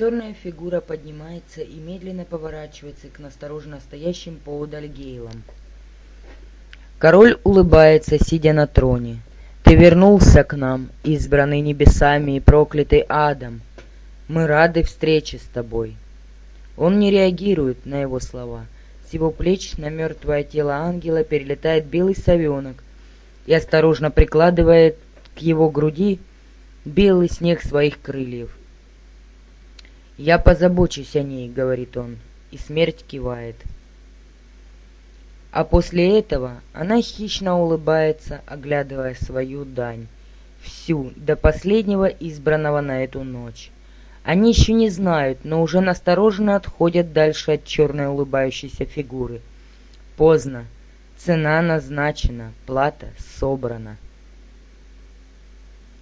Черная фигура поднимается и медленно поворачивается к настороженно стоящим поодаль Гейлам. Король улыбается, сидя на троне. «Ты вернулся к нам, избранный небесами и проклятый адом. Мы рады встрече с тобой». Он не реагирует на его слова. С его плеч на мертвое тело ангела перелетает белый совенок и осторожно прикладывает к его груди белый снег своих крыльев. «Я позабочусь о ней», — говорит он, и смерть кивает. А после этого она хищно улыбается, оглядывая свою дань, всю, до последнего избранного на эту ночь. Они еще не знают, но уже настороженно отходят дальше от черной улыбающейся фигуры. Поздно. Цена назначена, плата собрана.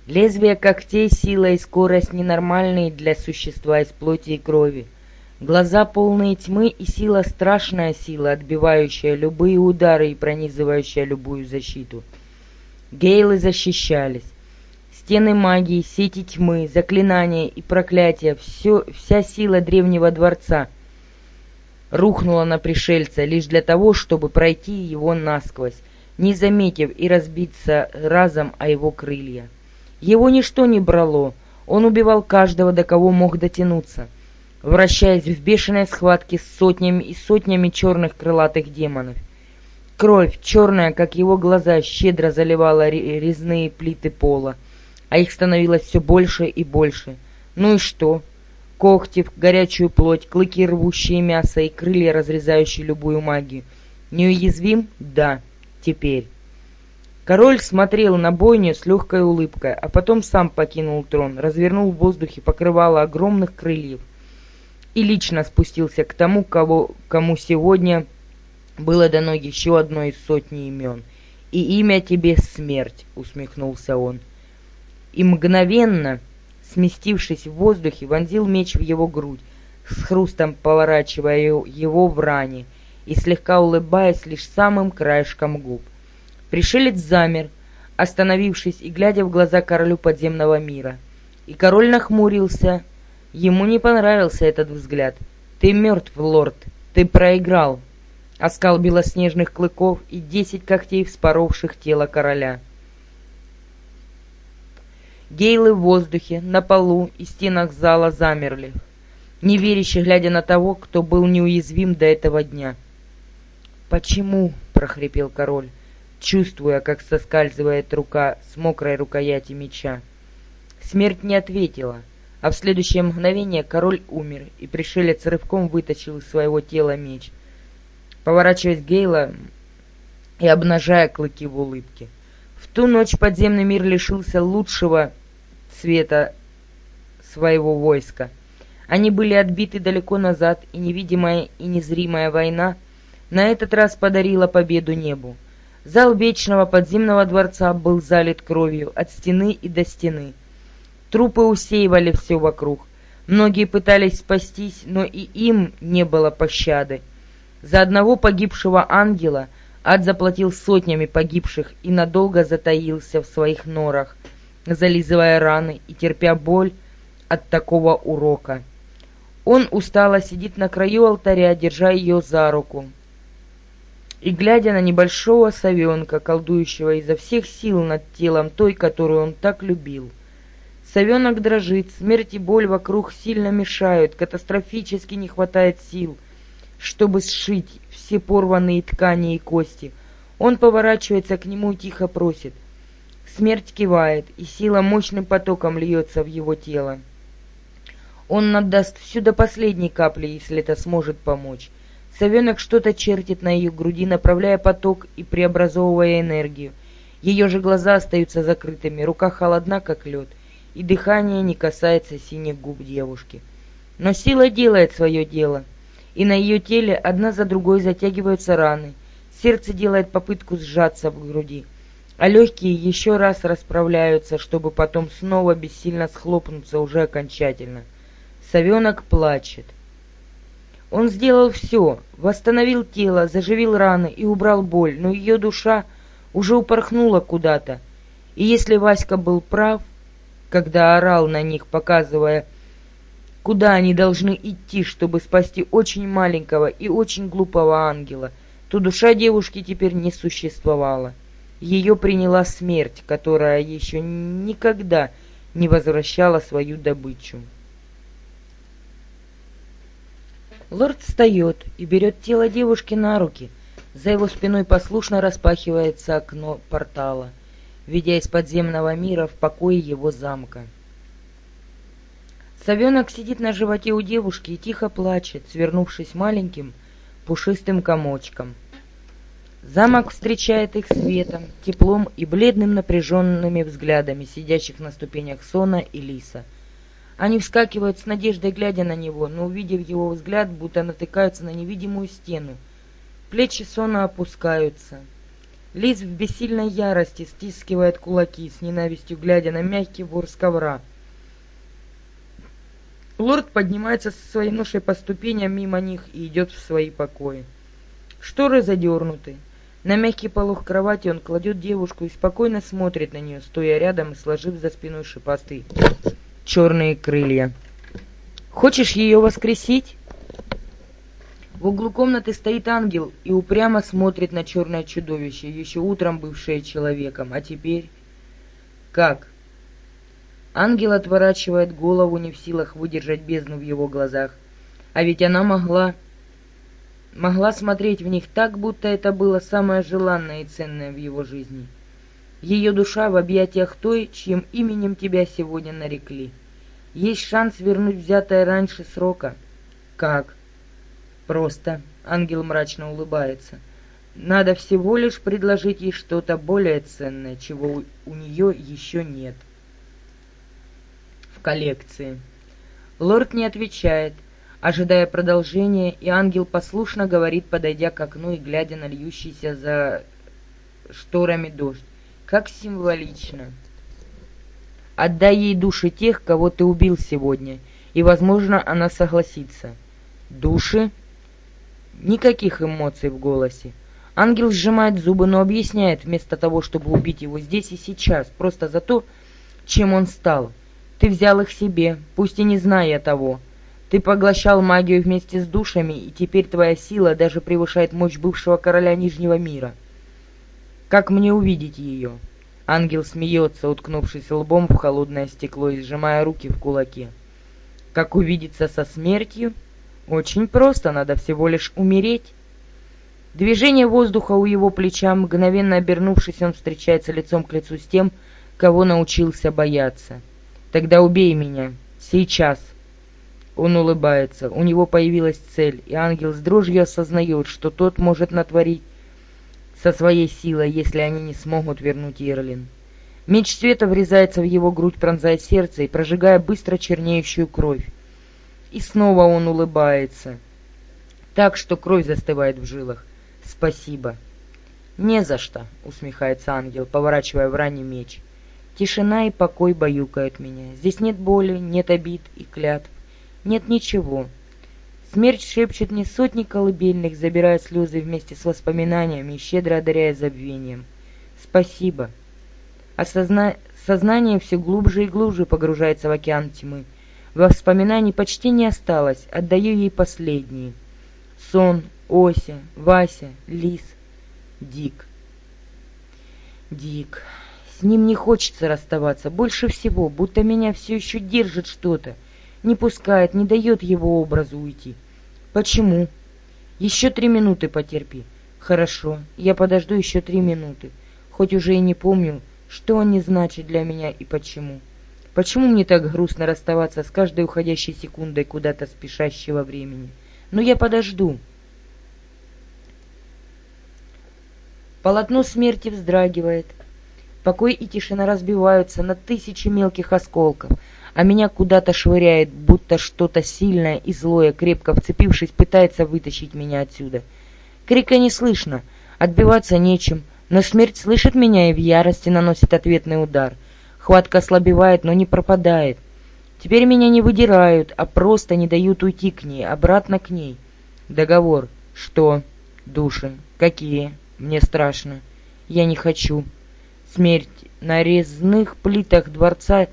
Лезвие когтей, сила и скорость ненормальные для существа из плоти и крови — Глаза полные тьмы и сила страшная сила, отбивающая любые удары и пронизывающая любую защиту. Гейлы защищались. Стены магии, сети тьмы, заклинания и проклятия, все, вся сила древнего дворца рухнула на пришельца лишь для того, чтобы пройти его насквозь, не заметив и разбиться разом о его крылья. Его ничто не брало, он убивал каждого, до кого мог дотянуться — вращаясь в бешеной схватке с сотнями и сотнями черных крылатых демонов. Кровь, черная, как его глаза, щедро заливала резные плиты пола, а их становилось все больше и больше. Ну и что? Когти, горячую плоть, клыки, рвущие мясо и крылья, разрезающие любую магию. Неуязвим? Да. Теперь. Король смотрел на бойню с легкой улыбкой, а потом сам покинул трон, развернул в воздухе покрывало огромных крыльев и лично спустился к тому, кого, кому сегодня было дано еще одно из сотни имен. «И имя тебе смерть», — усмехнулся он. И мгновенно, сместившись в воздухе, вонзил меч в его грудь, с хрустом поворачивая его в ране и слегка улыбаясь лишь самым краешком губ. Пришелец замер, остановившись и глядя в глаза королю подземного мира. И король нахмурился, — Ему не понравился этот взгляд. «Ты мертв, лорд, ты проиграл!» Оскал белоснежных клыков и десять когтей, вспоровших тело короля. Гейлы в воздухе, на полу и стенах зала замерли, неверяще глядя на того, кто был неуязвим до этого дня. «Почему?» — прохрипел король, чувствуя, как соскальзывает рука с мокрой рукояти меча. Смерть не ответила — а в следующее мгновение король умер, и пришелец рывком вытащил из своего тела меч, поворачиваясь Гейла и обнажая клыки в улыбке. В ту ночь подземный мир лишился лучшего цвета своего войска. Они были отбиты далеко назад, и невидимая и незримая война на этот раз подарила победу небу. Зал вечного подземного дворца был залит кровью от стены и до стены — Трупы усеивали все вокруг. Многие пытались спастись, но и им не было пощады. За одного погибшего ангела ад заплатил сотнями погибших и надолго затаился в своих норах, зализывая раны и терпя боль от такого урока. Он устало сидит на краю алтаря, держа ее за руку, и глядя на небольшого совенка, колдующего изо всех сил над телом той, которую он так любил. Совенок дрожит, смерть и боль вокруг сильно мешают, катастрофически не хватает сил, чтобы сшить все порванные ткани и кости. Он поворачивается к нему и тихо просит. Смерть кивает, и сила мощным потоком льется в его тело. Он отдаст всю до последней капли, если это сможет помочь. Совенок что-то чертит на ее груди, направляя поток и преобразовывая энергию. Ее же глаза остаются закрытыми, рука холодна, как лед и дыхание не касается синих губ девушки. Но сила делает свое дело, и на ее теле одна за другой затягиваются раны, сердце делает попытку сжаться в груди, а легкие еще раз расправляются, чтобы потом снова бессильно схлопнуться уже окончательно. Совенок плачет. Он сделал все, восстановил тело, заживил раны и убрал боль, но ее душа уже упорхнула куда-то. И если Васька был прав, когда орал на них, показывая Куда они должны идти, чтобы спасти очень маленького и очень глупого ангела, то душа девушки теперь не существовала. Ее приняла смерть, которая еще никогда не возвращала свою добычу. Лорд встает и берет тело девушки на руки. За его спиной послушно распахивается окно портала, ведя из подземного мира в покое его замка. Совенок сидит на животе у девушки и тихо плачет, свернувшись маленьким пушистым комочком. Замок встречает их светом, теплом и бледным напряженными взглядами сидящих на ступенях Сона и Лиса. Они вскакивают с надеждой, глядя на него, но, увидев его взгляд, будто натыкаются на невидимую стену. Плечи Сона опускаются. Лис в бессильной ярости стискивает кулаки, с ненавистью глядя на мягкий ворс ковра — Лорд поднимается со своей ношей по ступеням мимо них и идет в свои покои. Шторы задернуты. На мягкий полох кровати он кладет девушку и спокойно смотрит на нее, стоя рядом и сложив за спиной шипастые черные крылья. «Хочешь ее воскресить?» В углу комнаты стоит ангел и упрямо смотрит на черное чудовище, еще утром бывшее человеком, а теперь... «Как?» Ангел отворачивает голову, не в силах выдержать бездну в его глазах. А ведь она могла... могла смотреть в них так, будто это было самое желанное и ценное в его жизни. Ее душа в объятиях той, чьим именем тебя сегодня нарекли. Есть шанс вернуть взятое раньше срока. Как? Просто. Ангел мрачно улыбается. Надо всего лишь предложить ей что-то более ценное, чего у нее еще нет в коллекции. Лорд не отвечает, ожидая продолжения, и ангел послушно говорит, подойдя к окну и глядя на льющийся за шторами дождь. Как символично. Отдай ей души тех, кого ты убил сегодня, и, возможно, она согласится. Души? Никаких эмоций в голосе. Ангел сжимает зубы, но объясняет, вместо того, чтобы убить его здесь и сейчас, просто за то, чем он стал — ты взял их себе, пусть и не зная того. Ты поглощал магию вместе с душами, и теперь твоя сила даже превышает мощь бывшего короля Нижнего мира. Как мне увидеть ее?» Ангел смеется, уткнувшись лбом в холодное стекло и сжимая руки в кулаке. «Как увидеться со смертью? Очень просто, надо всего лишь умереть». Движение воздуха у его плеча, мгновенно обернувшись, он встречается лицом к лицу с тем, кого научился бояться. Тогда убей меня. Сейчас. Он улыбается. У него появилась цель, и ангел с дрожью осознает, что тот может натворить со своей силой, если они не смогут вернуть Ерлин. Меч света врезается в его грудь, пронзая сердце и прожигая быстро чернеющую кровь. И снова он улыбается, так что кровь застывает в жилах. «Спасибо». «Не за что», — усмехается ангел, поворачивая в ране меч. Тишина и покой баюкают меня. Здесь нет боли, нет обид и клятв. Нет ничего. Смерть шепчет мне сотни колыбельных, забирая слезы вместе с воспоминаниями и щедро одаряя забвением. Спасибо. Осозна... Сознание все глубже и глубже погружается в океан тьмы. Воспоминаний почти не осталось, отдаю ей последние. Сон, Ося, Вася, Лис, Дик. Дик. С ним не хочется расставаться, больше всего, будто меня все еще держит что-то, не пускает, не дает его образу уйти. Почему? Еще три минуты потерпи. Хорошо, я подожду еще три минуты, хоть уже и не помню, что они значат для меня и почему. Почему мне так грустно расставаться с каждой уходящей секундой куда-то спешащего времени? Но я подожду. Полотно смерти вздрагивает, Покой и тишина разбиваются на тысячи мелких осколков, а меня куда-то швыряет, будто что-то сильное и злое, крепко вцепившись, пытается вытащить меня отсюда. Крика не слышно, отбиваться нечем, но смерть слышит меня и в ярости наносит ответный удар. Хватка ослабевает, но не пропадает. Теперь меня не выдирают, а просто не дают уйти к ней, обратно к ней. Договор. Что? Души. Какие? Мне страшно. Я не хочу смерть на резных плитах дворца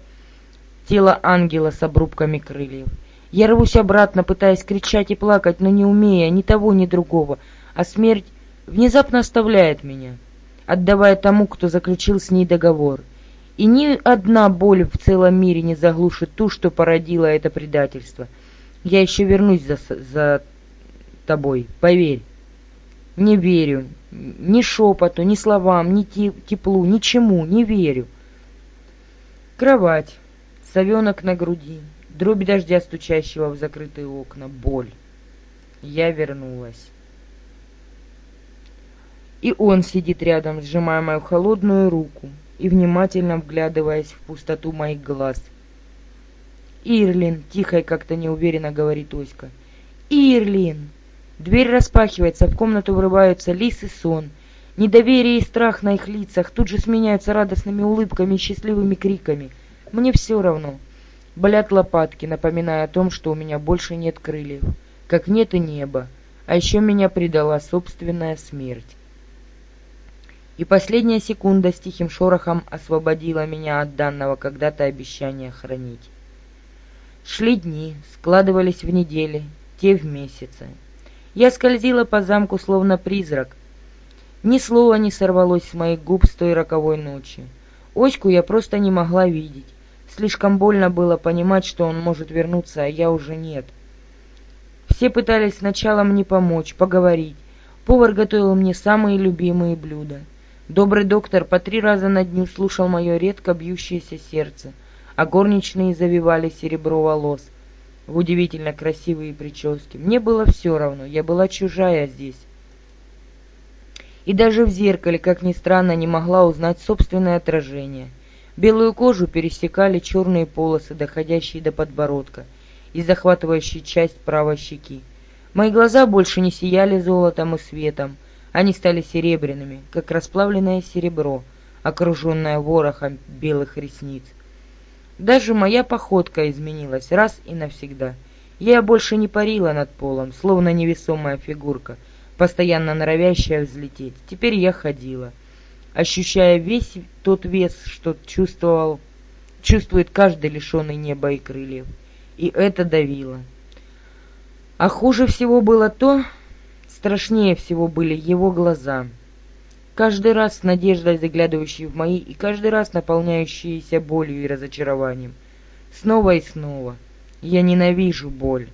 тело ангела с обрубками крыльев. Я рвусь обратно, пытаясь кричать и плакать, но не умея ни того, ни другого, а смерть внезапно оставляет меня, отдавая тому, кто заключил с ней договор. И ни одна боль в целом мире не заглушит ту, что породило это предательство. Я еще вернусь за, за тобой, поверь. Не верю. Ни шепоту, ни словам, ни теплу, ничему, не верю. Кровать, совенок на груди, дробь дождя, стучащего в закрытые окна, боль. Я вернулась. И он сидит рядом, сжимая мою холодную руку и внимательно вглядываясь в пустоту моих глаз. «Ирлин!» — тихо и как-то неуверенно говорит Оська. «Ирлин!» Дверь распахивается, в комнату врываются лис и сон. Недоверие и страх на их лицах тут же сменяются радостными улыбками и счастливыми криками. Мне все равно. Болят лопатки, напоминая о том, что у меня больше нет крыльев, как нет и неба, а еще меня предала собственная смерть. И последняя секунда с тихим шорохом освободила меня от данного когда-то обещания хранить. Шли дни, складывались в недели, те в месяцы. Я скользила по замку, словно призрак. Ни слова не сорвалось с моих губ с той роковой ночи. Оську я просто не могла видеть. Слишком больно было понимать, что он может вернуться, а я уже нет. Все пытались сначала мне помочь, поговорить. Повар готовил мне самые любимые блюда. Добрый доктор по три раза на дню слушал мое редко бьющееся сердце, а горничные завивали серебро волос в удивительно красивые прически. Мне было все равно, я была чужая здесь. И даже в зеркале, как ни странно, не могла узнать собственное отражение. Белую кожу пересекали черные полосы, доходящие до подбородка и захватывающие часть правой щеки. Мои глаза больше не сияли золотом и светом, они стали серебряными, как расплавленное серебро, окруженное ворохом белых ресниц. Даже моя походка изменилась раз и навсегда. Я больше не парила над полом, словно невесомая фигурка, постоянно норовящая взлететь. Теперь я ходила, ощущая весь тот вес, что чувствовал, чувствует каждый лишенный неба и крыльев. И это давило. А хуже всего было то, страшнее всего были его глаза — каждый раз с надеждой заглядывающие в мои и каждый раз наполняющиеся болью и разочарованием. Снова и снова. Я ненавижу боль.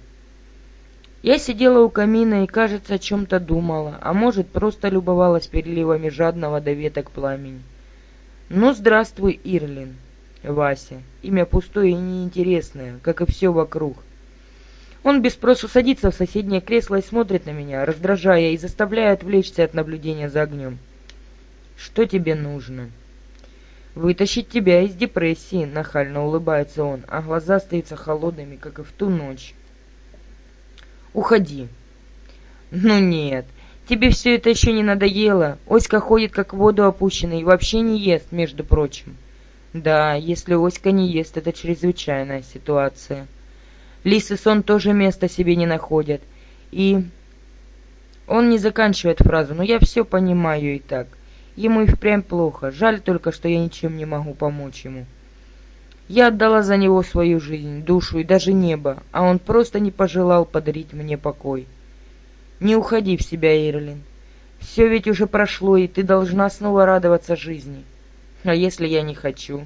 Я сидела у камина и, кажется, о чем-то думала, а может, просто любовалась переливами жадного до веток пламени. «Ну, здравствуй, Ирлин!» Вася. Имя пустое и неинтересное, как и все вокруг. Он без спросу садится в соседнее кресло и смотрит на меня, раздражая и заставляя отвлечься от наблюдения за огнем. Что тебе нужно?» «Вытащить тебя из депрессии», — нахально улыбается он, а глаза остаются холодными, как и в ту ночь. «Уходи». «Ну нет, тебе все это еще не надоело. Оська ходит, как в воду опущенный, и вообще не ест, между прочим». «Да, если Оська не ест, это чрезвычайная ситуация». Лис и сон тоже места себе не находят. И... Он не заканчивает фразу, но я все понимаю и так. Ему и впрямь плохо, жаль только, что я ничем не могу помочь ему. Я отдала за него свою жизнь, душу и даже небо, а он просто не пожелал подарить мне покой. Не уходи в себя, Ирлин. Все ведь уже прошло, и ты должна снова радоваться жизни. А если я не хочу?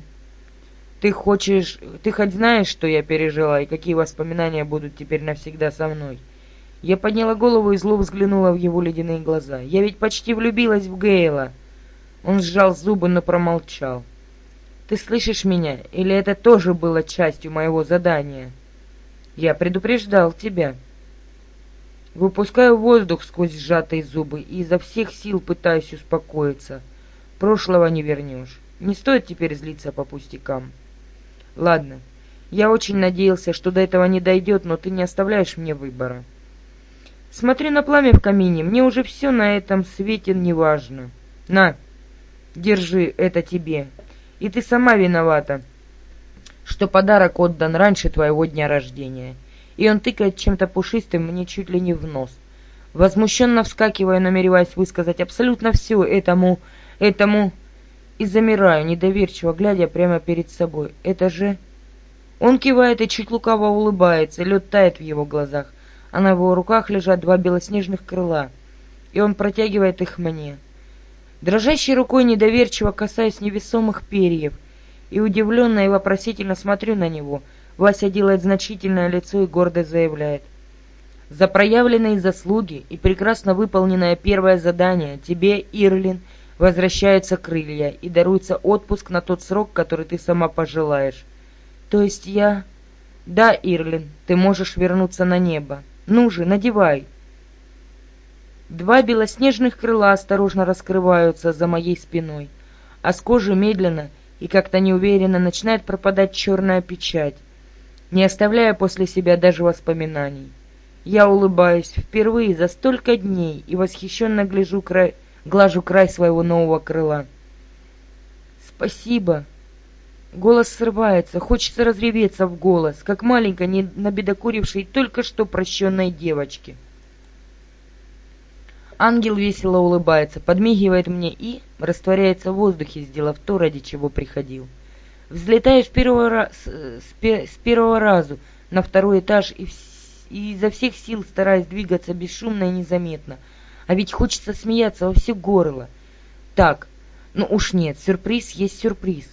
Ты хочешь... Ты хоть знаешь, что я пережила, и какие воспоминания будут теперь навсегда со мной? Я подняла голову и зло взглянула в его ледяные глаза. Я ведь почти влюбилась в Гейла. Он сжал зубы, но промолчал. «Ты слышишь меня? Или это тоже было частью моего задания?» «Я предупреждал тебя». Выпускаю воздух сквозь сжатые зубы и изо всех сил пытаюсь успокоиться. Прошлого не вернешь. Не стоит теперь злиться по пустякам. Ладно, я очень надеялся, что до этого не дойдет, но ты не оставляешь мне выбора. Смотри на пламя в камине, мне уже все на этом свете не важно. На, Держи, это тебе. И ты сама виновата, что подарок отдан раньше твоего дня рождения. И он тыкает чем-то пушистым мне чуть ли не в нос. Возмущенно вскакивая, намереваясь высказать абсолютно все этому, этому... И замираю, недоверчиво глядя прямо перед собой. Это же... Он кивает и чуть лукаво улыбается, лед тает в его глазах, а на его руках лежат два белоснежных крыла, и он протягивает их мне. Дрожащей рукой недоверчиво касаюсь невесомых перьев, и удивленно и вопросительно смотрю на него. Вася делает значительное лицо и гордо заявляет. «За проявленные заслуги и прекрасно выполненное первое задание тебе, Ирлин, возвращаются крылья и даруется отпуск на тот срок, который ты сама пожелаешь. То есть я... Да, Ирлин, ты можешь вернуться на небо. Ну же, надевай. Два белоснежных крыла осторожно раскрываются за моей спиной, а с кожи медленно и как-то неуверенно начинает пропадать черная печать, не оставляя после себя даже воспоминаний. Я улыбаюсь впервые за столько дней и восхищенно гляжу край, глажу край своего нового крыла. «Спасибо!» Голос срывается, хочется разреветься в голос, как маленькой, не набедокурившей только что прощенной девочке. Ангел весело улыбается, подмигивает мне и растворяется в воздухе, сделав то, ради чего приходил. Взлетаю с первого, раз, с, с первого разу на второй этаж и, и изо всех сил стараюсь двигаться бесшумно и незаметно. А ведь хочется смеяться во все горло. Так, ну уж нет, сюрприз есть сюрприз.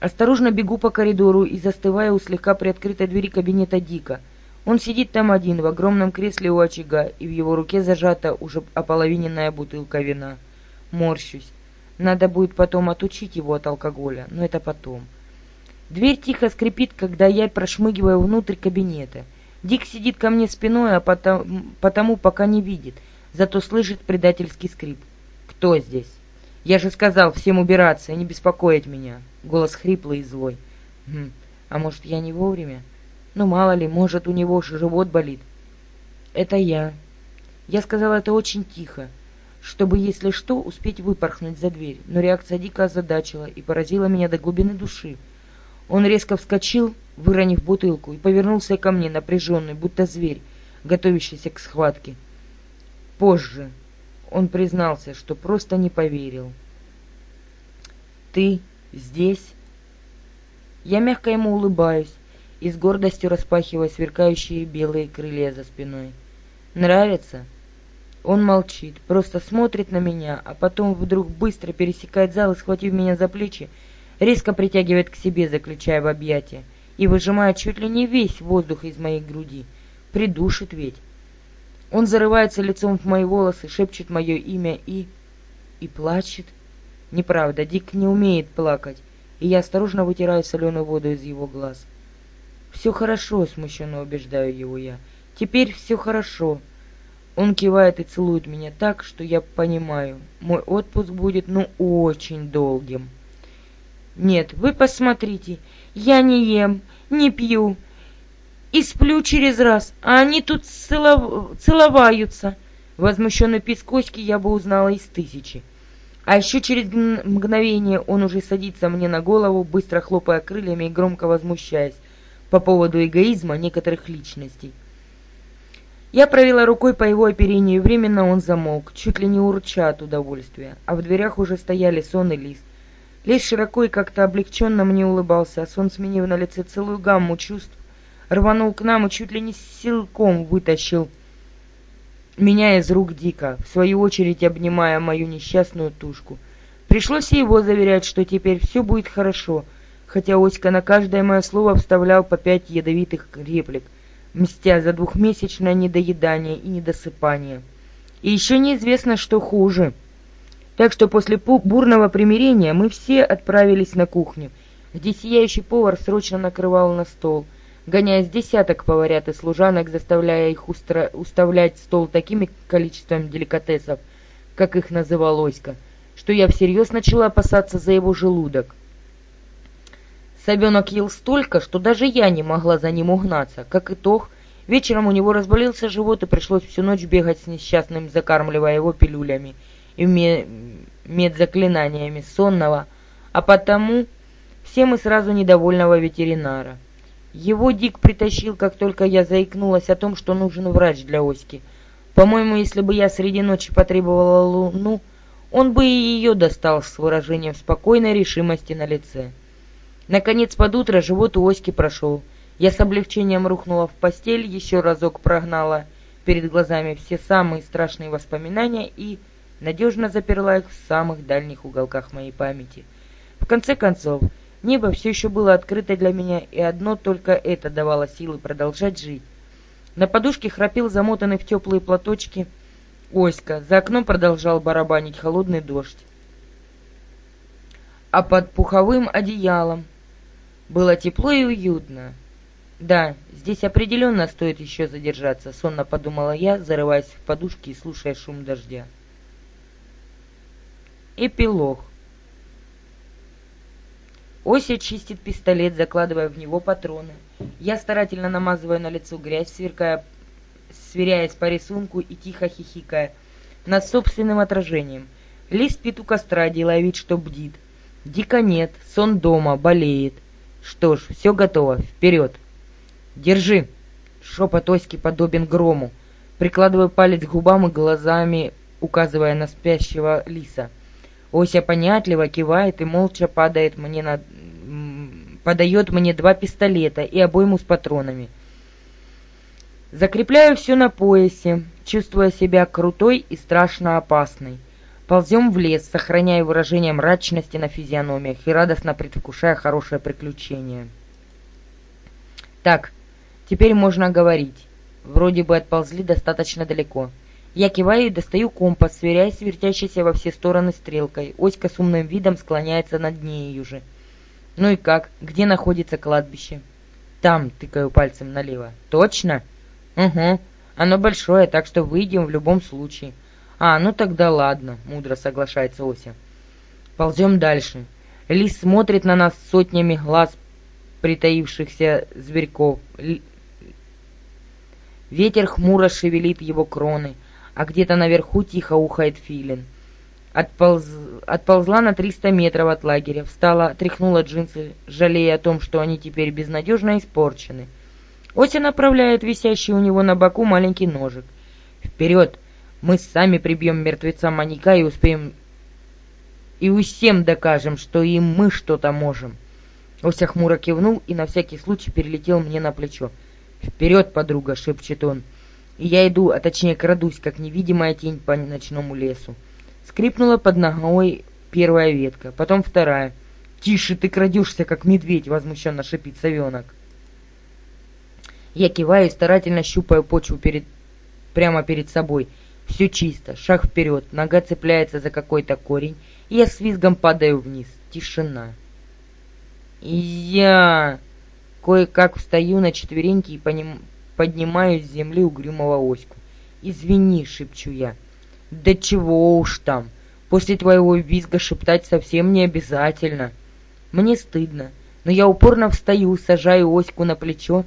Осторожно бегу по коридору и застываю у слегка приоткрытой двери кабинета Дика. Он сидит там один, в огромном кресле у очага, и в его руке зажата уже ополовиненная бутылка вина. Морщусь. Надо будет потом отучить его от алкоголя, но это потом. Дверь тихо скрипит, когда я прошмыгиваю внутрь кабинета. Дик сидит ко мне спиной, а потому, потому пока не видит, зато слышит предательский скрип. «Кто здесь?» «Я же сказал всем убираться и не беспокоить меня!» Голос хриплый и злой. «Хм, а может, я не вовремя? Ну, мало ли, может, у него живот болит?» «Это я». Я сказал это очень тихо, чтобы, если что, успеть выпорхнуть за дверь, но реакция дико озадачила и поразила меня до глубины души. Он резко вскочил, выронив бутылку, и повернулся ко мне, напряженный, будто зверь, готовящийся к схватке. Позже он признался, что просто не поверил. «Ты здесь?» Я мягко ему улыбаюсь и с гордостью распахиваю сверкающие белые крылья за спиной. «Нравится?» Он молчит, просто смотрит на меня, а потом вдруг быстро пересекает зал и, схватив меня за плечи, резко притягивает к себе, заключая в объятия, и выжимает чуть ли не весь воздух из моей груди. Придушит ведь. Он зарывается лицом в мои волосы, шепчет мое имя и... и плачет. Неправда, Дик не умеет плакать, и я осторожно вытираю соленую воду из его глаз. «Все хорошо», — смущенно убеждаю его я. «Теперь все хорошо». Он кивает и целует меня так, что я понимаю, мой отпуск будет, ну, очень долгим. «Нет, вы посмотрите, я не ем, не пью, и сплю через раз, а они тут целов... целоваются. Возмущенный пескочки я бы узнала из тысячи. А еще через мгновение он уже садится мне на голову, быстро хлопая крыльями и громко возмущаясь по поводу эгоизма некоторых личностей. Я провела рукой по его оперению, и временно он замолк, чуть ли не урча от удовольствия, а в дверях уже стояли сон и лист. Лис широко и как-то облегченно мне улыбался, а сон, сменив на лице целую гамму чувств, рванул к нам и чуть ли не силком вытащил меня из рук Дика, в свою очередь обнимая мою несчастную тушку. Пришлось его заверять, что теперь все будет хорошо, хотя Оська на каждое мое слово вставлял по пять ядовитых реплик, мстя за двухмесячное недоедание и недосыпание. И еще неизвестно, что хуже. Так что после бурного примирения мы все отправились на кухню, где сияющий повар срочно накрывал на стол — гоняя с десяток поварят и служанок, заставляя их устро... уставлять стол таким количеством деликатесов, как их называл Оська, что я всерьез начала опасаться за его желудок. Собенок ел столько, что даже я не могла за ним угнаться. Как итог, вечером у него разболелся живот, и пришлось всю ночь бегать с несчастным, закармливая его пилюлями и медзаклинаниями сонного, а потому все мы сразу недовольного ветеринара. Его Дик притащил, как только я заикнулась о том, что нужен врач для Оськи. По-моему, если бы я среди ночи потребовала луну, он бы и ее достал с выражением спокойной решимости на лице. Наконец, под утро живот у Оськи прошел. Я с облегчением рухнула в постель, еще разок прогнала перед глазами все самые страшные воспоминания и надежно заперла их в самых дальних уголках моей памяти. В конце концов, небо все еще было открыто для меня, и одно только это давало силы продолжать жить. На подушке храпел замотанный в теплые платочки Оська, за окном продолжал барабанить холодный дождь. А под пуховым одеялом было тепло и уютно. Да, здесь определенно стоит еще задержаться, сонно подумала я, зарываясь в подушки и слушая шум дождя. Эпилог. Ося чистит пистолет, закладывая в него патроны. Я старательно намазываю на лицо грязь, сверкая, сверяясь по рисунку и тихо хихикая над собственным отражением. Ли спит у костра, делая вид, что бдит. Дика нет, сон дома, болеет. Что ж, все готово, вперед. Держи. Шепот Оськи подобен грому. Прикладываю палец к губам и глазами, указывая на спящего лиса. Ося понятливо кивает и молча падает мне на... подает мне два пистолета и обойму с патронами. Закрепляю все на поясе, чувствуя себя крутой и страшно опасной. Ползем в лес, сохраняя выражение мрачности на физиономиях и радостно предвкушая хорошее приключение. Так, теперь можно говорить. Вроде бы отползли достаточно далеко. Я киваю и достаю компас, сверяясь с вертящейся во все стороны стрелкой. Оська с умным видом склоняется над ней уже. «Ну и как? Где находится кладбище?» «Там», — тыкаю пальцем налево. «Точно?» «Угу. Оно большое, так что выйдем в любом случае». «А, ну тогда ладно», — мудро соглашается Ося. Ползем дальше. Лис смотрит на нас сотнями глаз притаившихся зверьков. Ветер хмуро шевелит его кроны — а где-то наверху тихо ухает филин. Отполз... Отползла на 300 метров от лагеря, встала, тряхнула джинсы, жалея о том, что они теперь безнадежно испорчены. Ося направляет висящий у него на боку маленький ножик. «Вперед! Мы сами прибьем мертвеца маньяка и успеем... И всем докажем, что и мы что-то можем!» Ося хмуро кивнул и на всякий случай перелетел мне на плечо. «Вперед, подруга!» — шепчет он и я иду, а точнее крадусь, как невидимая тень по ночному лесу. Скрипнула под ногой первая ветка, потом вторая. «Тише, ты крадешься, как медведь!» — возмущенно шипит совенок. Я киваю и старательно щупаю почву перед... прямо перед собой. Все чисто, шаг вперед, нога цепляется за какой-то корень, и я с визгом падаю вниз. Тишина. И я кое-как встаю на четвереньки и поним поднимаю с земли угрюмого оську. «Извини», — шепчу я. «Да чего уж там! После твоего визга шептать совсем не обязательно. Мне стыдно, но я упорно встаю, сажаю оську на плечо.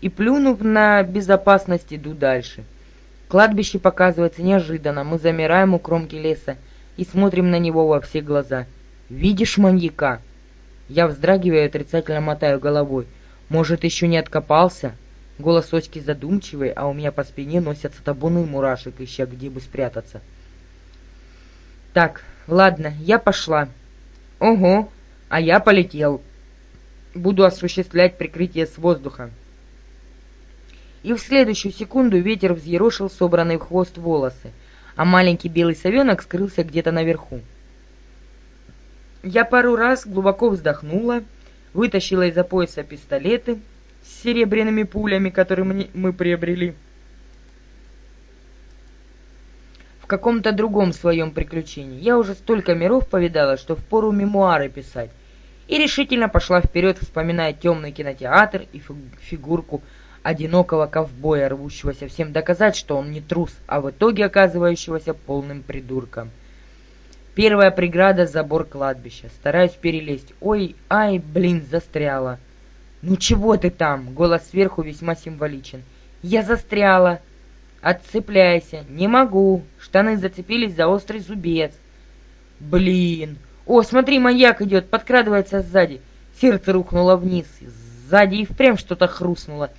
И плюнув на безопасность, иду дальше. Кладбище показывается неожиданно. Мы замираем у кромки леса и смотрим на него во все глаза. «Видишь маньяка?» Я вздрагиваю и отрицательно мотаю головой. Может, еще не откопался? Голос Оськи задумчивый, а у меня по спине носятся табуны мурашек, ища где бы спрятаться. Так, ладно, я пошла. Ого, а я полетел. Буду осуществлять прикрытие с воздуха. И в следующую секунду ветер взъерошил собранный в хвост волосы, а маленький белый совенок скрылся где-то наверху. Я пару раз глубоко вздохнула, вытащила из-за пояса пистолеты с серебряными пулями, которые мы приобрели. В каком-то другом своем приключении. Я уже столько миров повидала, что впору мемуары писать. И решительно пошла вперед, вспоминая темный кинотеатр и фигурку одинокого ковбоя, рвущегося всем доказать, что он не трус, а в итоге оказывающегося полным придурком. Первая преграда — забор кладбища. Стараюсь перелезть. Ой, ай, блин, застряла. «Ну чего ты там?» — голос сверху весьма символичен. «Я застряла!» «Отцепляйся!» «Не могу!» Штаны зацепились за острый зубец. «Блин!» «О, смотри, маньяк идет!» Подкрадывается сзади. Сердце рухнуло вниз. Сзади и впрямь что-то хрустнуло.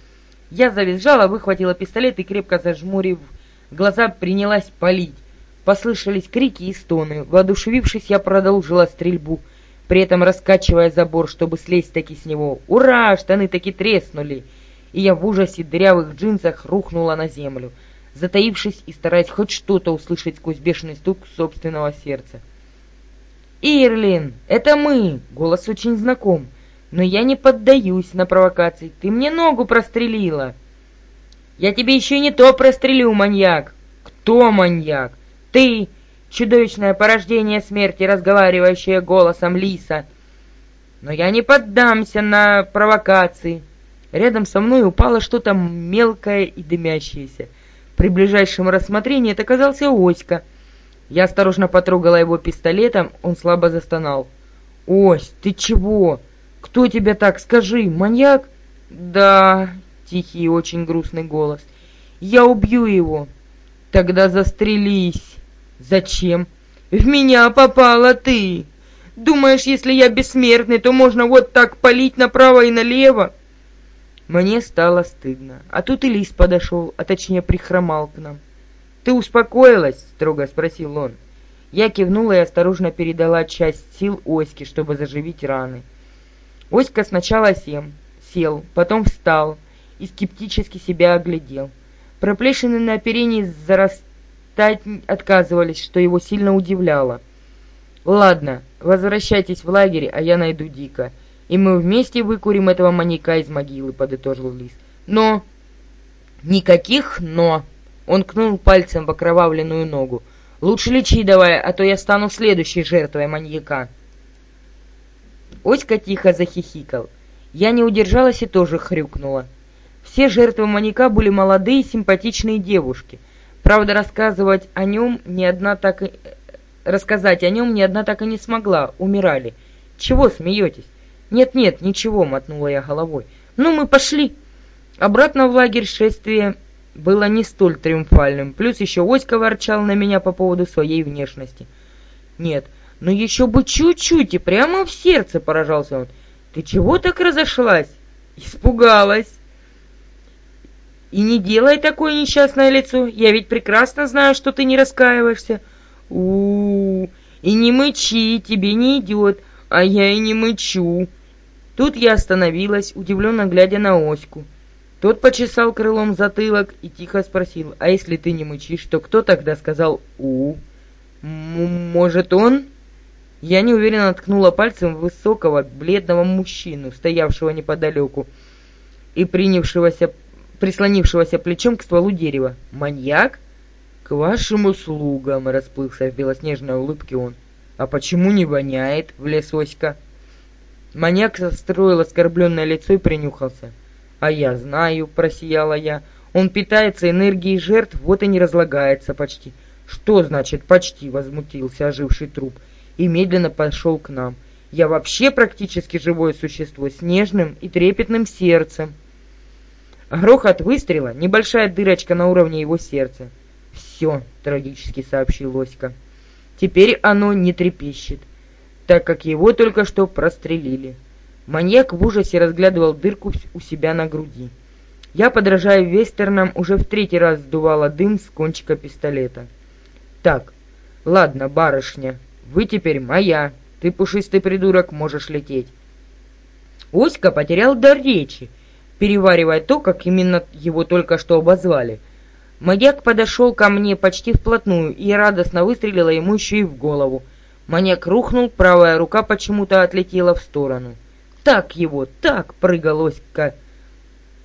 Я завизжала, выхватила пистолет и, крепко зажмурив глаза, принялась палить. Послышались крики и стоны. Воодушевившись, я продолжила стрельбу, при этом раскачивая забор, чтобы слезть таки с него. «Ура! Штаны таки треснули!» И я в ужасе дырявых джинсах рухнула на землю, затаившись и стараясь хоть что-то услышать сквозь бешеный стук собственного сердца. «Ирлин, это мы!» Голос очень знаком. «Но я не поддаюсь на провокации. Ты мне ногу прострелила!» «Я тебе еще не то прострелю, маньяк!» «Кто маньяк?» «Ты!» Чудовищное порождение смерти, разговаривающее голосом лиса. «Но я не поддамся на провокации!» Рядом со мной упало что-то мелкое и дымящееся. При ближайшем рассмотрении это оказался Оська — я осторожно потрогала его пистолетом, он слабо застонал. «Ось, ты чего? Кто тебя так? Скажи, маньяк?» «Да», — тихий и очень грустный голос. «Я убью его». «Тогда застрелись». «Зачем?» «В меня попала ты. Думаешь, если я бессмертный, то можно вот так палить направо и налево?» Мне стало стыдно. А тут и лис подошел, а точнее прихромал к нам. «Ты успокоилась?» — строго спросил он. Я кивнула и осторожно передала часть сил Оське, чтобы заживить раны. Оська сначала сем, сел, потом встал и скептически себя оглядел. Проплешины на оперении зарастать отказывались, что его сильно удивляло. «Ладно, возвращайтесь в лагерь, а я найду Дика, и мы вместе выкурим этого маньяка из могилы», — подытожил Лис. «Но...» «Никаких «но». Он кнул пальцем в окровавленную ногу. «Лучше лечи давай, а то я стану следующей жертвой маньяка». Оська тихо захихикал. Я не удержалась и тоже хрюкнула. Все жертвы маньяка были молодые симпатичные девушки. Правда, рассказывать о нем ни одна так и... Рассказать о нем ни одна так и не смогла, умирали. Чего смеетесь? Нет-нет, ничего, мотнула я головой. Ну, мы пошли. Обратно в лагерь шествие было не столь триумфальным, плюс еще Оська ворчал на меня по поводу своей внешности. «Нет, ну еще бы чуть-чуть и прямо в сердце!» — поражался он. «Ты чего так разошлась?» «Испугалась!» «И не делай такое несчастное лицо, я ведь прекрасно знаю, что ты не раскаиваешься!» у, -у, -у и не мычи, тебе не идет, а я и не мычу!» Тут я остановилась, удивленно глядя на Оську. Тот почесал крылом затылок и тихо спросил, «А если ты не мычишь, то кто тогда сказал «у»?» «Может, он?» Я неуверенно ткнула пальцем высокого, бледного мужчину, стоявшего неподалеку и принявшегося, прислонившегося плечом к стволу дерева. «Маньяк?» «К вашим услугам!» — расплылся в белоснежной улыбке он. «А почему не воняет?» — влез Оська. Маньяк состроил оскорбленное лицо и принюхался. «А я знаю», — просияла я. «Он питается энергией жертв, вот и не разлагается почти». «Что значит почти?» — возмутился оживший труп и медленно пошел к нам. «Я вообще практически живое существо с нежным и трепетным сердцем». Грохот выстрела, небольшая дырочка на уровне его сердца. «Все», — трагически сообщил Оська. «Теперь оно не трепещет, так как его только что прострелили». Маньяк в ужасе разглядывал дырку у себя на груди. Я, подражая вестернам, уже в третий раз сдувала дым с кончика пистолета. «Так, ладно, барышня, вы теперь моя. Ты, пушистый придурок, можешь лететь». Оська потерял дар речи, переваривая то, как именно его только что обозвали. Маньяк подошел ко мне почти вплотную и радостно выстрелила ему еще и в голову. Маньяк рухнул, правая рука почему-то отлетела в сторону. Так его, так прыгал Оська,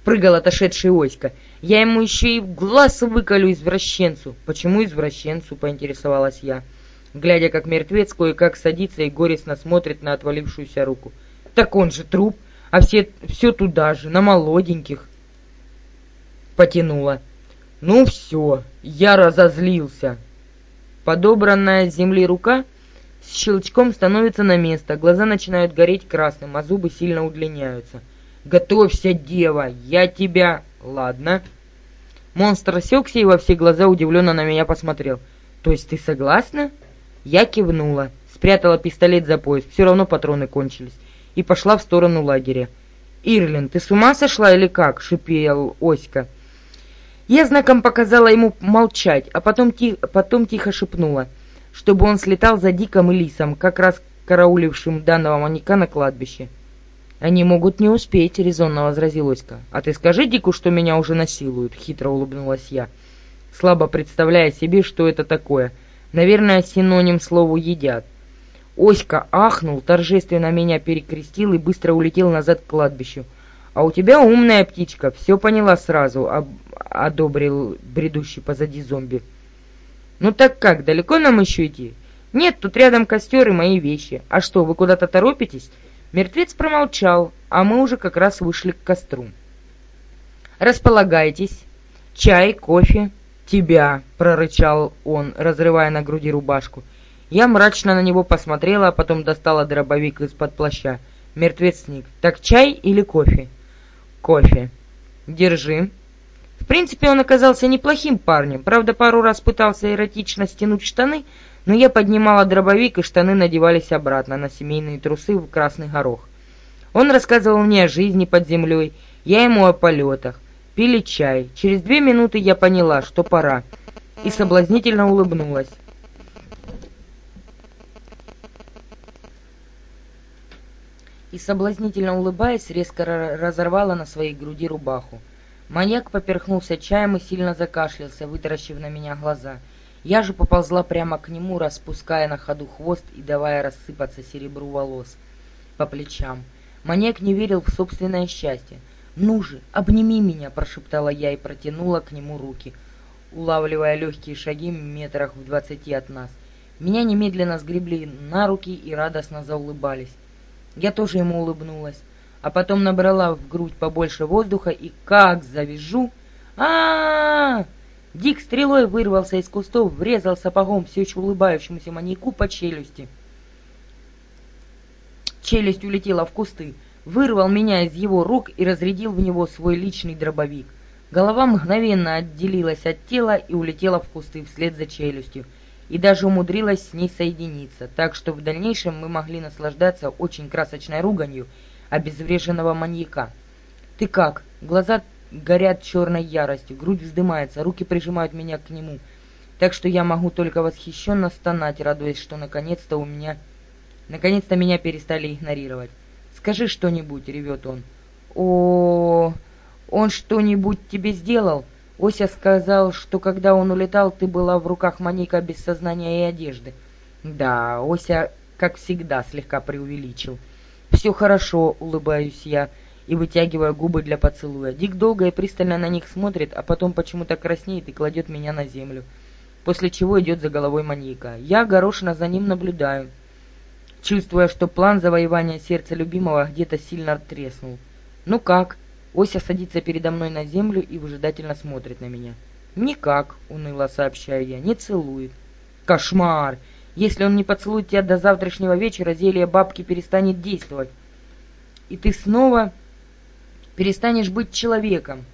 прыгал отошедший Оська. Я ему еще и в глаз выколю извращенцу. Почему извращенцу, поинтересовалась я, глядя, как мертвец кое-как садится и горестно смотрит на отвалившуюся руку. Так он же труп, а все, все туда же, на молоденьких. Потянула. Ну все, я разозлился. Подобранная с земли рука с щелчком становится на место, глаза начинают гореть красным, а зубы сильно удлиняются. «Готовься, дева! Я тебя...» «Ладно». Монстр осекся и во все глаза удивленно на меня посмотрел. «То есть ты согласна?» Я кивнула, спрятала пистолет за пояс, все равно патроны кончились, и пошла в сторону лагеря. «Ирлин, ты с ума сошла или как?» — шипел Оська. Я знаком показала ему молчать, а потом, ти потом тихо шепнула, чтобы он слетал за Диком и Лисом, как раз караулившим данного маньяка на кладбище. «Они могут не успеть», — резонно возразил Оська. «А ты скажи Дику, что меня уже насилуют», — хитро улыбнулась я, слабо представляя себе, что это такое. Наверное, синоним слову «едят». Оська ахнул, торжественно меня перекрестил и быстро улетел назад к кладбищу. «А у тебя умная птичка, все поняла сразу», об... — одобрил бредущий позади зомби. «Ну так как, далеко нам еще идти?» «Нет, тут рядом костер и мои вещи. А что, вы куда-то торопитесь?» Мертвец промолчал, а мы уже как раз вышли к костру. «Располагайтесь. Чай, кофе. Тебя!» — прорычал он, разрывая на груди рубашку. Я мрачно на него посмотрела, а потом достала дробовик из-под плаща. Мертвец сник. «Так чай или кофе?» «Кофе. Держи». В принципе, он оказался неплохим парнем. Правда, пару раз пытался эротично стянуть штаны, но я поднимала дробовик, и штаны надевались обратно на семейные трусы в красный горох. Он рассказывал мне о жизни под землей, я ему о полетах. Пили чай. Через две минуты я поняла, что пора, и соблазнительно улыбнулась. И соблазнительно улыбаясь, резко разорвала на своей груди рубаху. Маньяк поперхнулся чаем и сильно закашлялся, вытаращив на меня глаза — я же поползла прямо к нему, распуская на ходу хвост и давая рассыпаться серебру волос по плечам. Маньяк не верил в собственное счастье. «Ну же, обними меня!» — прошептала я и протянула к нему руки, улавливая легкие шаги метрах в двадцати от нас. Меня немедленно сгребли на руки и радостно заулыбались. Я тоже ему улыбнулась, а потом набрала в грудь побольше воздуха и как завяжу... а, -а, -а, -а Дик стрелой вырвался из кустов, врезал сапогом все еще улыбающемуся маньяку по челюсти. Челюсть улетела в кусты, вырвал меня из его рук и разрядил в него свой личный дробовик. Голова мгновенно отделилась от тела и улетела в кусты вслед за челюстью, и даже умудрилась с ней соединиться, так что в дальнейшем мы могли наслаждаться очень красочной руганью обезвреженного маньяка. «Ты как?» Глаза горят черной яростью, грудь вздымается, руки прижимают меня к нему, так что я могу только восхищенно стонать, радуясь, что наконец-то у меня... Наконец-то меня перестали игнорировать. «Скажи что-нибудь», — ревет он. о Он что-нибудь тебе сделал?» Ося сказал, что когда он улетал, ты была в руках маньяка без сознания и одежды. Да, Ося, как всегда, слегка преувеличил. «Все хорошо», — улыбаюсь я, — и вытягивая губы для поцелуя. Дик долго и пристально на них смотрит, а потом почему-то краснеет и кладет меня на землю, после чего идет за головой маньяка. Я горошина за ним наблюдаю, чувствуя, что план завоевания сердца любимого где-то сильно треснул. «Ну как?» Ося садится передо мной на землю и выжидательно смотрит на меня. «Никак», — уныло сообщаю я, — «не целует». «Кошмар! Если он не поцелует тебя до завтрашнего вечера, зелье бабки перестанет действовать. И ты снова перестанешь быть человеком.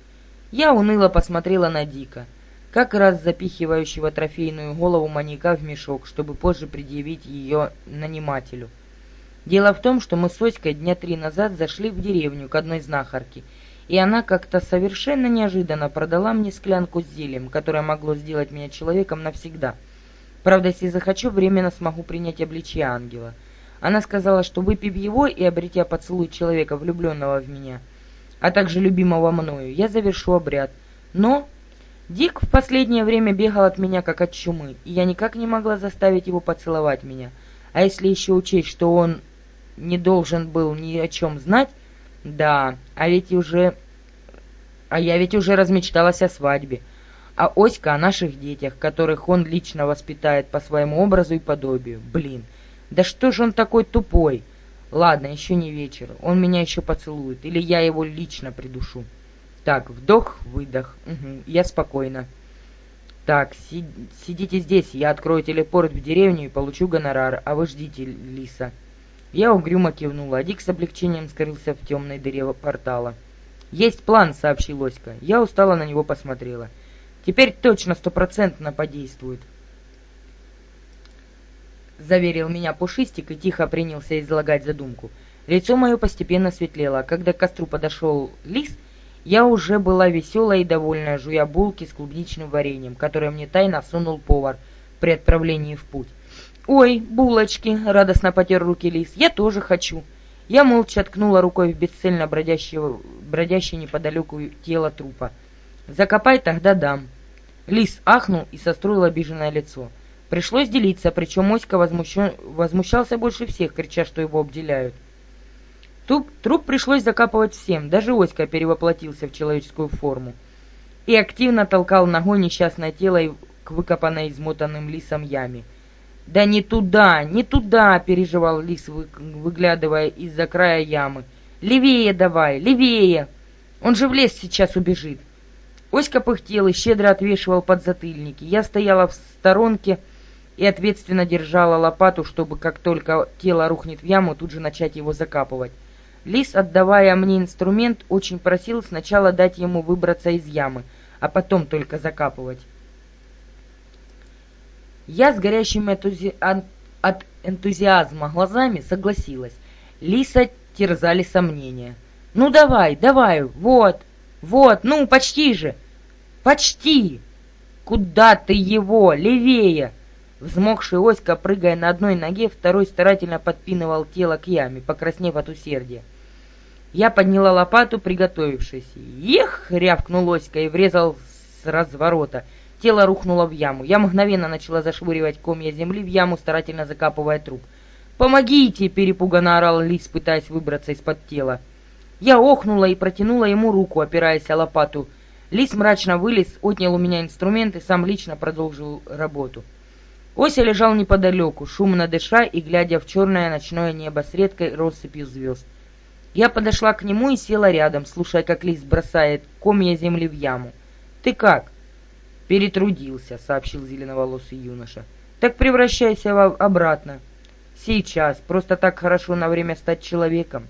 Я уныло посмотрела на Дика, как раз запихивающего трофейную голову маньяка в мешок, чтобы позже предъявить ее нанимателю. Дело в том, что мы с Оськой дня три назад зашли в деревню к одной знахарке, и она как-то совершенно неожиданно продала мне склянку с зельем, которое могло сделать меня человеком навсегда. Правда, если захочу, временно смогу принять обличье ангела. Она сказала, что выпив его и обретя поцелуй человека, влюбленного в меня — а также любимого мною, я завершу обряд. Но Дик в последнее время бегал от меня как от чумы, и я никак не могла заставить его поцеловать меня. А если еще учесть, что он не должен был ни о чем знать, да, а ведь уже... А я ведь уже размечталась о свадьбе. А Оська о наших детях, которых он лично воспитает по своему образу и подобию. Блин, да что же он такой тупой? Ладно, еще не вечер. Он меня еще поцелует. Или я его лично придушу. Так, вдох, выдох. Угу, я спокойно. Так, си сидите здесь, я открою телепорт в деревню и получу гонорар, а вы ждите, Лиса. Я угрюмо кивнула, а Дик с облегчением скрылся в темной дыре портала. «Есть план», — сообщил Оська. Я устало на него посмотрела. «Теперь точно стопроцентно подействует». — заверил меня Пушистик и тихо принялся излагать задумку. Лицо мое постепенно светлело, а когда к костру подошел лис Я уже была веселая и довольная, жуя булки с клубничным вареньем, которое мне тайно сунул повар при отправлении в путь. «Ой, булочки!» — радостно потер руки лис. «Я тоже хочу!» Я молча ткнула рукой в бесцельно бродящее, бродящее неподалеку тело трупа. «Закопай, тогда дам». Лис ахнул и состроил обиженное лицо. Пришлось делиться, причем возмущен... возмущался больше всех, крича, что его обделяют. Труп, труп пришлось закапывать всем, даже Оська перевоплотился в человеческую форму. И активно толкал ногой несчастное тело к выкопанной измотанным лисом яме. «Да не туда, не туда!» — переживал лис, вы... выглядывая из-за края ямы. «Левее давай, левее! Он же в лес сейчас убежит!» Оська пыхтел и щедро отвешивал подзатыльники. Я стояла в сторонке и ответственно держала лопату, чтобы как только тело рухнет в яму, тут же начать его закапывать. Лис, отдавая мне инструмент, очень просил сначала дать ему выбраться из ямы, а потом только закапывать. Я с горящими энтузи... от энтузиазма глазами согласилась. Лиса терзали сомнения. «Ну давай, давай, вот, вот, ну почти же, почти! Куда ты его, левее!» Взмокший Оська, прыгая на одной ноге, второй старательно подпинывал тело к яме, покраснев от усердия. Я подняла лопату, приготовившись. «Ех!» — рявкнул Оська и врезал с разворота. Тело рухнуло в яму. Я мгновенно начала зашвыривать комья земли в яму, старательно закапывая труп. «Помогите!» — перепуганно орал лис, пытаясь выбраться из-под тела. Я охнула и протянула ему руку, опираясь о лопату. Лис мрачно вылез, отнял у меня инструмент и сам лично продолжил работу. Ося лежал неподалеку, шумно дыша и глядя в черное ночное небо с редкой россыпью звезд. Я подошла к нему и села рядом, слушая, как лис бросает комья земли в яму. «Ты как?» «Перетрудился», — сообщил зеленоволосый юноша. «Так превращайся в обратно. Сейчас. Просто так хорошо на время стать человеком».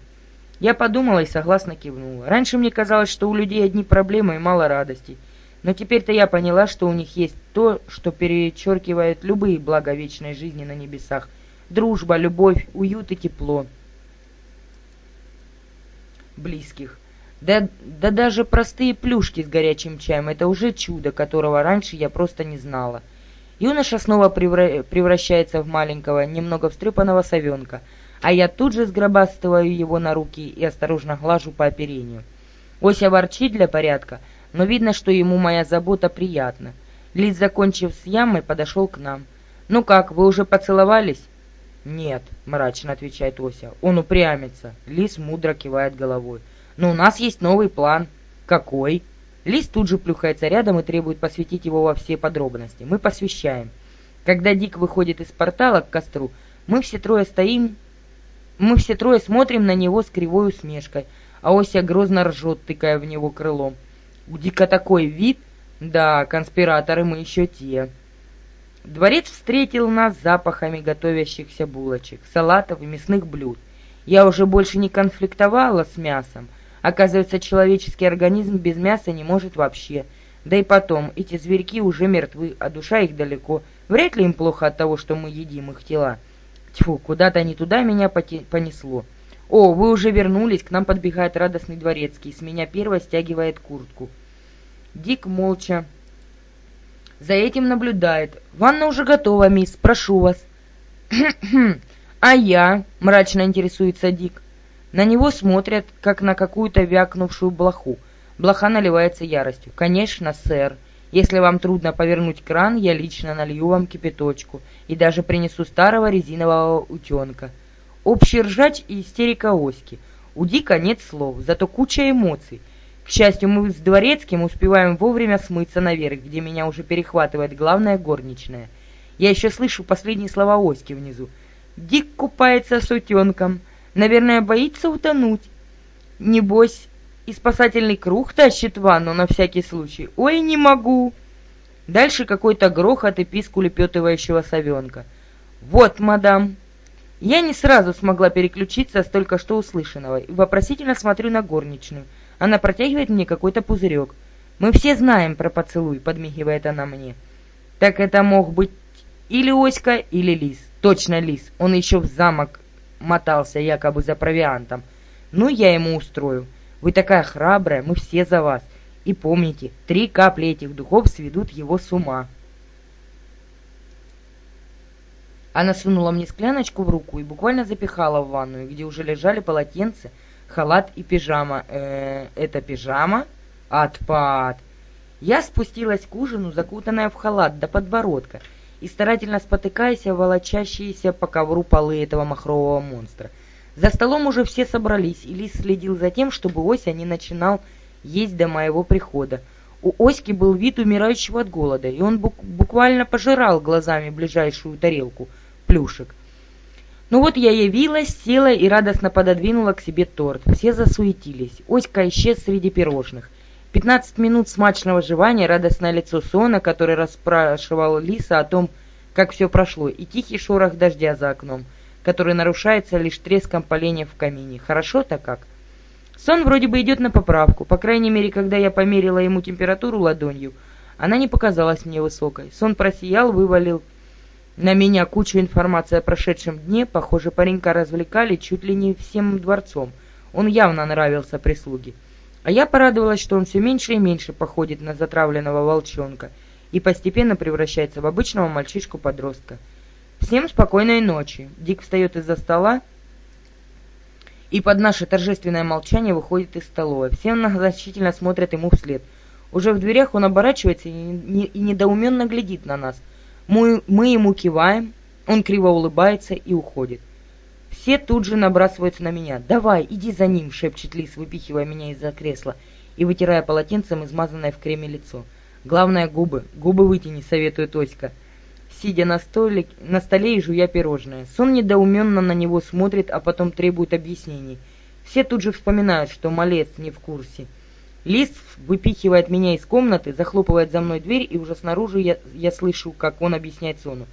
Я подумала и согласно кивнула. Раньше мне казалось, что у людей одни проблемы и мало радостей. Но теперь-то я поняла, что у них есть то, что перечеркивает любые блага вечной жизни на небесах. Дружба, любовь, уют и тепло. Близких. Да, да даже простые плюшки с горячим чаем — это уже чудо, которого раньше я просто не знала. Юноша снова превра... превращается в маленького, немного встрепанного совенка, а я тут же сгробастываю его на руки и осторожно глажу по оперению. Ося ворчит для порядка — но видно, что ему моя забота приятна. Лис, закончив с ямой, подошел к нам. «Ну как, вы уже поцеловались?» «Нет», — мрачно отвечает Ося. «Он упрямится». Лис мудро кивает головой. «Но у нас есть новый план». «Какой?» Лис тут же плюхается рядом и требует посвятить его во все подробности. Мы посвящаем. Когда Дик выходит из портала к костру, мы все трое стоим... Мы все трое смотрим на него с кривой усмешкой, а Ося грозно ржет, тыкая в него крылом. У Дика такой вид, да, конспираторы мы еще те. Дворец встретил нас запахами готовящихся булочек, салатов и мясных блюд. Я уже больше не конфликтовала с мясом. Оказывается, человеческий организм без мяса не может вообще. Да и потом, эти зверьки уже мертвы, а душа их далеко. Вряд ли им плохо от того, что мы едим их тела. Тьфу, куда-то не туда меня понесло. «О, вы уже вернулись!» К нам подбегает радостный дворецкий. С меня первой стягивает куртку. Дик молча за этим наблюдает. «Ванна уже готова, мисс, прошу вас». «А я?» — мрачно интересуется Дик. На него смотрят, как на какую-то вякнувшую блоху. Блоха наливается яростью. «Конечно, сэр. Если вам трудно повернуть кран, я лично налью вам кипяточку и даже принесу старого резинового утенка». Общий ржач и истерика Оськи. У Дика нет слов, зато куча эмоций. К счастью, мы с Дворецким успеваем вовремя смыться наверх, где меня уже перехватывает главная горничная. Я еще слышу последние слова Оськи внизу. Дик купается с утенком. Наверное, боится утонуть. Небось, и спасательный круг тащит ванну на всякий случай. Ой, не могу. Дальше какой-то грохот и писк улепетывающего совенка. «Вот, мадам, я не сразу смогла переключиться с только что услышанного и вопросительно смотрю на горничную. Она протягивает мне какой-то пузырек. «Мы все знаем про поцелуй», — подмигивает она мне. «Так это мог быть или Оська, или Лис. Точно Лис. Он еще в замок мотался якобы за провиантом. Ну, я ему устрою. Вы такая храбрая, мы все за вас. И помните, три капли этих духов сведут его с ума. Она сунула мне скляночку в руку и буквально запихала в ванную, где уже лежали полотенце, халат и пижама. Э, это пижама? Отпад. Я спустилась к ужину, закутанная в халат до подбородка, и старательно спотыкаясь о волочащиеся по ковру полы этого махрового монстра. За столом уже все собрались, и Лис следил за тем, чтобы Ося не начинал есть до моего прихода. У Оськи был вид умирающего от голода, и он буквально пожирал глазами ближайшую тарелку плюшек. Ну вот я явилась, села и радостно пододвинула к себе торт. Все засуетились. Оська исчез среди пирожных. Пятнадцать минут смачного жевания, радостное лицо Сона, который расспрашивал Лиса о том, как все прошло, и тихий шорох дождя за окном, который нарушается лишь треском поленья в камине. Хорошо-то как? Сон вроде бы идет на поправку, по крайней мере, когда я померила ему температуру ладонью, она не показалась мне высокой. Сон просиял, вывалил на меня кучу информации о прошедшем дне. Похоже, паренька развлекали чуть ли не всем дворцом. Он явно нравился прислуге. А я порадовалась, что он все меньше и меньше походит на затравленного волчонка и постепенно превращается в обычного мальчишку-подростка. Всем спокойной ночи. Дик встает из-за стола и под наше торжественное молчание выходит из столовой. Все многозначительно смотрят ему вслед. Уже в дверях он оборачивается и, не, и недоуменно глядит на нас. Мы, мы ему киваем, он криво улыбается и уходит. Все тут же набрасываются на меня. «Давай, иди за ним!» — шепчет Лис, выпихивая меня из-за кресла и вытирая полотенцем измазанное в креме лицо. «Главное, губы. Губы вытяни», — советует Оська сидя на, столик, на столе и жуя пирожное. Сон недоуменно на него смотрит, а потом требует объяснений. Все тут же вспоминают, что малец не в курсе. Лис выпихивает меня из комнаты, захлопывает за мной дверь, и уже снаружи я, я слышу, как он объясняет Сону.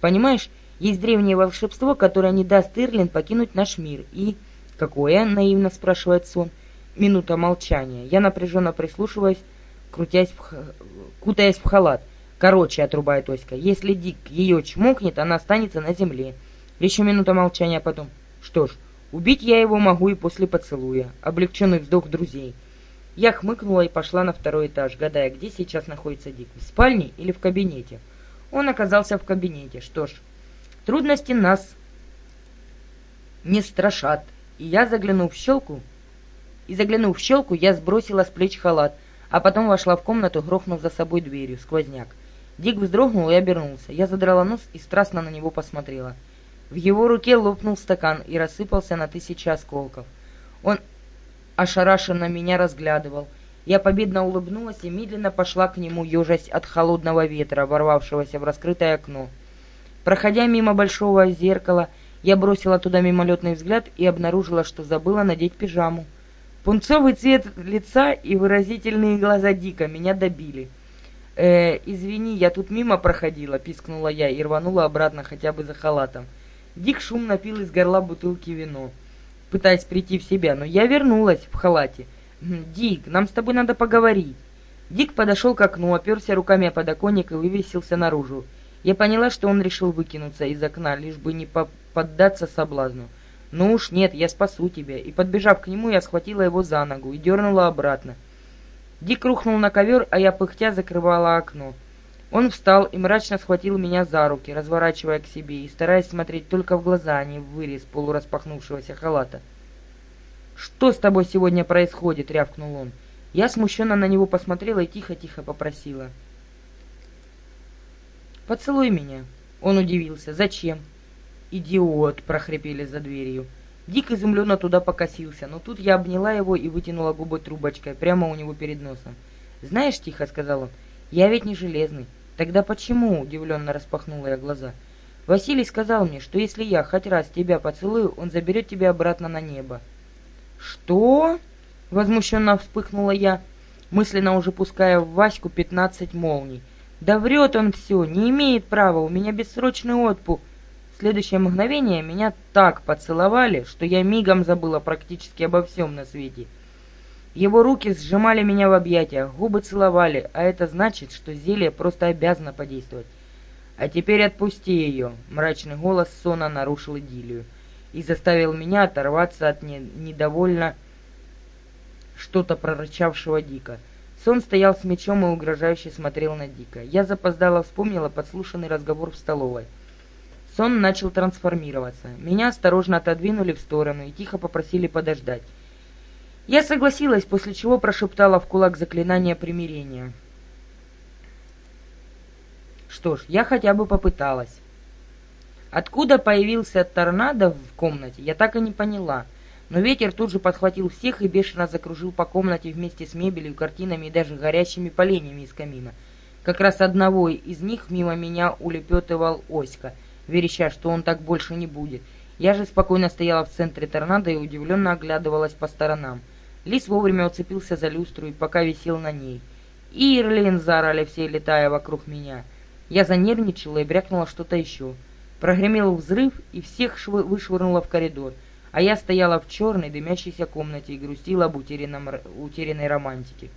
«Понимаешь, есть древнее волшебство, которое не даст Ирлин покинуть наш мир, и...» «Какое?» — наивно спрашивает Сон. Минута молчания. Я напряженно прислушиваюсь, крутясь в... кутаясь в халат. Короче, отрубает Оська, если Дик ее чмокнет, она останется на земле. Еще минута молчания, а потом... Что ж, убить я его могу и после поцелуя. Облегченный вздох друзей. Я хмыкнула и пошла на второй этаж, гадая, где сейчас находится Дик, в спальне или в кабинете. Он оказался в кабинете. Что ж, трудности нас не страшат. И я, заглянув в щелку, и заглянув в щелку, я сбросила с плеч халат, а потом вошла в комнату, грохнув за собой дверью, сквозняк. Дик вздрогнул и обернулся. Я задрала нос и страстно на него посмотрела. В его руке лопнул стакан и рассыпался на тысячи осколков. Он ошарашенно меня разглядывал. Я победно улыбнулась и медленно пошла к нему, ежась от холодного ветра, ворвавшегося в раскрытое окно. Проходя мимо большого зеркала, я бросила туда мимолетный взгляд и обнаружила, что забыла надеть пижаму. Пунцовый цвет лица и выразительные глаза Дика меня добили. «Э, извини, я тут мимо проходила», — пискнула я и рванула обратно хотя бы за халатом. Дик шумно пил из горла бутылки вино, пытаясь прийти в себя, но я вернулась в халате. «Дик, нам с тобой надо поговорить». Дик подошел к окну, оперся руками о подоконник и вывесился наружу. Я поняла, что он решил выкинуться из окна, лишь бы не поддаться соблазну. «Ну уж нет, я спасу тебя». И подбежав к нему, я схватила его за ногу и дернула обратно. Дик рухнул на ковер, а я пыхтя закрывала окно. Он встал и мрачно схватил меня за руки, разворачивая к себе и стараясь смотреть только в глаза, а не в вырез полураспахнувшегося халата. «Что с тобой сегодня происходит?» — рявкнул он. Я смущенно на него посмотрела и тихо-тихо попросила. «Поцелуй меня». Он удивился. «Зачем?» «Идиот!» — прохрипели за дверью. Дик изумленно туда покосился, но тут я обняла его и вытянула губы трубочкой прямо у него перед носом. «Знаешь, — тихо сказал он, — я ведь не железный». «Тогда почему?» — удивленно распахнула я глаза. «Василий сказал мне, что если я хоть раз тебя поцелую, он заберет тебя обратно на небо». «Что?» — возмущенно вспыхнула я, мысленно уже пуская в Ваську пятнадцать молний. «Да врет он все, не имеет права, у меня бессрочный отпуск». В следующее мгновение меня так поцеловали, что я мигом забыла практически обо всем на свете. Его руки сжимали меня в объятиях, губы целовали, а это значит, что зелье просто обязано подействовать. «А теперь отпусти ее!» — мрачный голос Сона нарушил идиллию и заставил меня оторваться от не недовольно что-то прорычавшего Дика. Сон стоял с мечом и угрожающе смотрел на Дика. Я запоздало вспомнила подслушанный разговор в столовой. Сон начал трансформироваться. Меня осторожно отодвинули в сторону и тихо попросили подождать. Я согласилась, после чего прошептала в кулак заклинание примирения. Что ж, я хотя бы попыталась. Откуда появился торнадо в комнате, я так и не поняла. Но ветер тут же подхватил всех и бешено закружил по комнате вместе с мебелью, картинами и даже горящими поленьями из камина. Как раз одного из них мимо меня улепетывал Оська, вереща, что он так больше не будет. Я же спокойно стояла в центре торнадо и удивленно оглядывалась по сторонам. Лис вовремя уцепился за люстру и пока висел на ней. «Ирлин!» — заорали все, летая вокруг меня. Я занервничала и брякнула что-то еще. Прогремел взрыв, и всех вышвырнуло в коридор, а я стояла в черной дымящейся комнате и грустила об утерянном, утерянной романтике.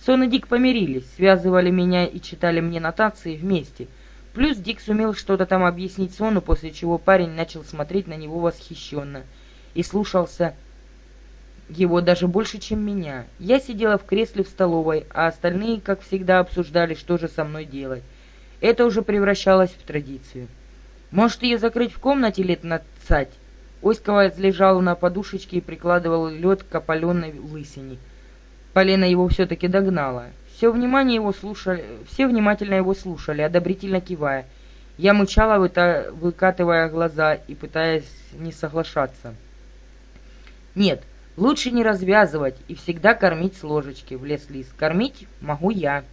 Сон и Дик помирились, связывали меня и читали мне нотации вместе. Плюс Дик сумел что-то там объяснить Сону, после чего парень начал смотреть на него восхищенно и слушался его даже больше, чем меня. Я сидела в кресле в столовой, а остальные, как всегда, обсуждали, что же со мной делать. Это уже превращалось в традицию. Может, ее закрыть в комнате лет на цать? Оськова лежал на подушечке и прикладывал лед к опаленной лысине. Полена его все-таки догнала. Все внимание его слушали, все внимательно его слушали, одобрительно кивая. Я мычала, выкатывая глаза и пытаясь не соглашаться. «Нет, лучше не развязывать и всегда кормить с ложечки», — влез Лис. «Кормить могу я».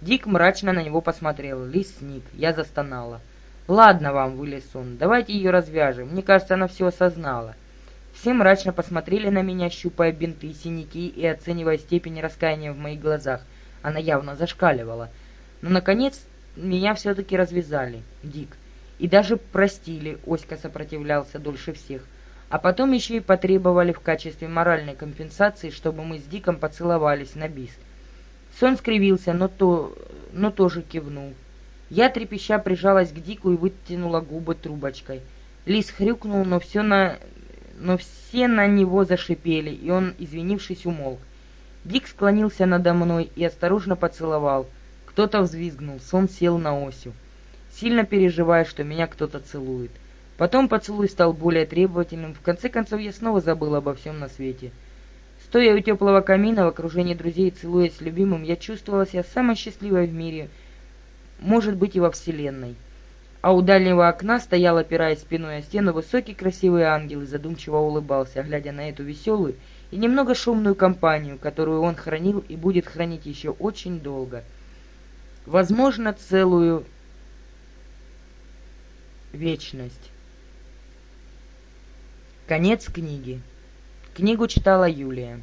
Дик мрачно на него посмотрел. Лис сник. Я застонала. «Ладно вам, вылез он, давайте ее развяжем. Мне кажется, она все осознала». Все мрачно посмотрели на меня, щупая бинты, синяки и оценивая степень раскаяния в моих глазах. Она явно зашкаливала. Но, наконец, меня все-таки развязали. Дик. И даже простили, Оська сопротивлялся дольше всех. А потом еще и потребовали в качестве моральной компенсации, чтобы мы с Диком поцеловались на бис. Сон скривился, но, то, но тоже кивнул. Я трепеща прижалась к Дику и вытянула губы трубочкой. Лис хрюкнул, но все на... но все на него зашипели, и он, извинившись, умолк. Дик склонился надо мной и осторожно поцеловал. Кто-то взвизгнул, сон сел на осью, сильно переживая, что меня кто-то целует. Потом поцелуй стал более требовательным, в конце концов я снова забыл обо всем на свете. Стоя у теплого камина в окружении друзей, целуясь с любимым, я чувствовала себя самой счастливой в мире — может быть и во Вселенной. А у дальнего окна стоял, опираясь спиной о стену, высокий красивый ангел и задумчиво улыбался, глядя на эту веселую и немного шумную компанию, которую он хранил и будет хранить еще очень долго. Возможно, целую вечность. Конец книги. Книгу читала Юлия.